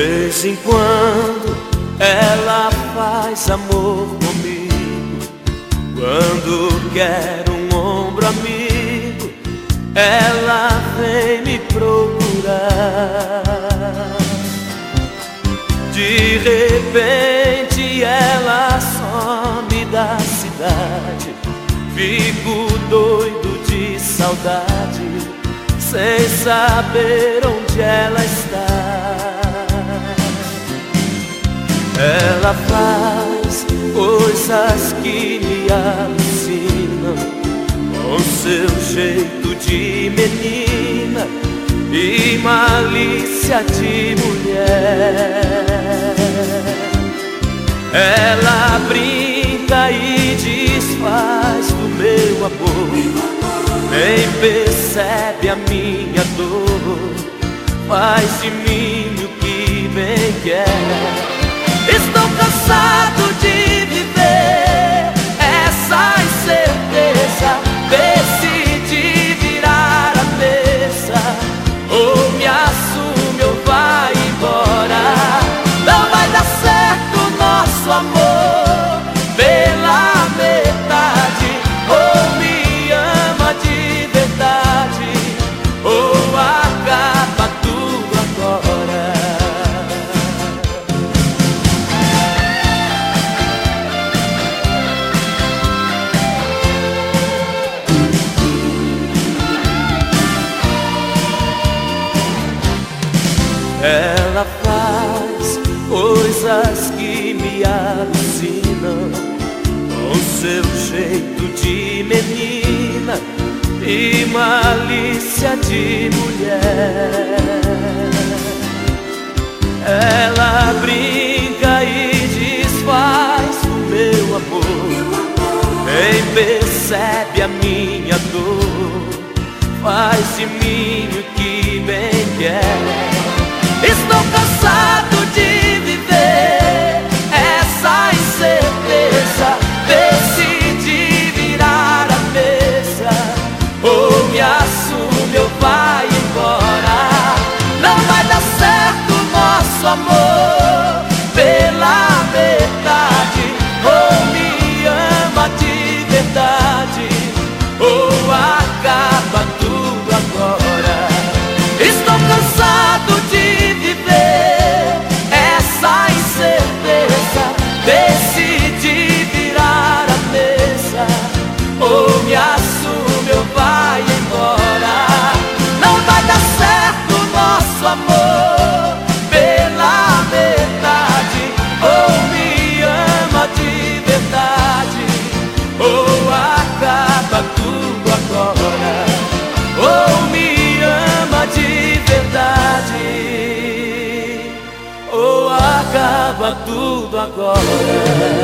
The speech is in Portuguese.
vez em quando ela faz amor comigo. Quando quer um ombro amigo, ela vem me procurar. De repente ela some da cidade. Fico doido de saudade, sem saber onde ela está. Coisas que me alucinam Com seu jeito de menina E malícia de mulher. Ela brinca e desfaz do meu amor. Nem percebe a minha dor. Faz de mim o que bem quer Ela faz coisas que me alucinam Com seu jeito de menina E malícia de mulher. Ela brinca e desfaz o meu amor Nem percebe a minha dor. Faz de mim o que ou me assume ou vai embora. Não vai dar certo nosso amor pela metade. Ou me ama de verdade, ou acaba tudo agora. Ou me ama de verdade Ou acaba tudo agora